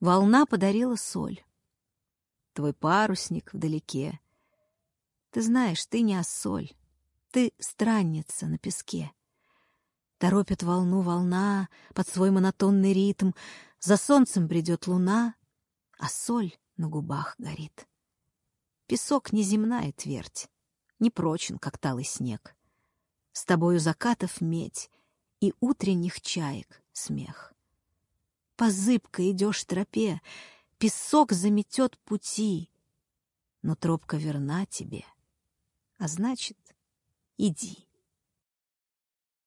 Волна подарила соль. Твой парусник вдалеке. Ты знаешь, ты не соль, ты странница на песке. Торопит волну волна под свой монотонный ритм, За солнцем бредет луна, а соль на губах горит. Песок неземная твердь, не прочен, как талый снег. С тобою закатов медь и утренних чаек смех. По зыбкой идешь тропе, песок заметет пути, но тропка верна тебе, а значит, иди.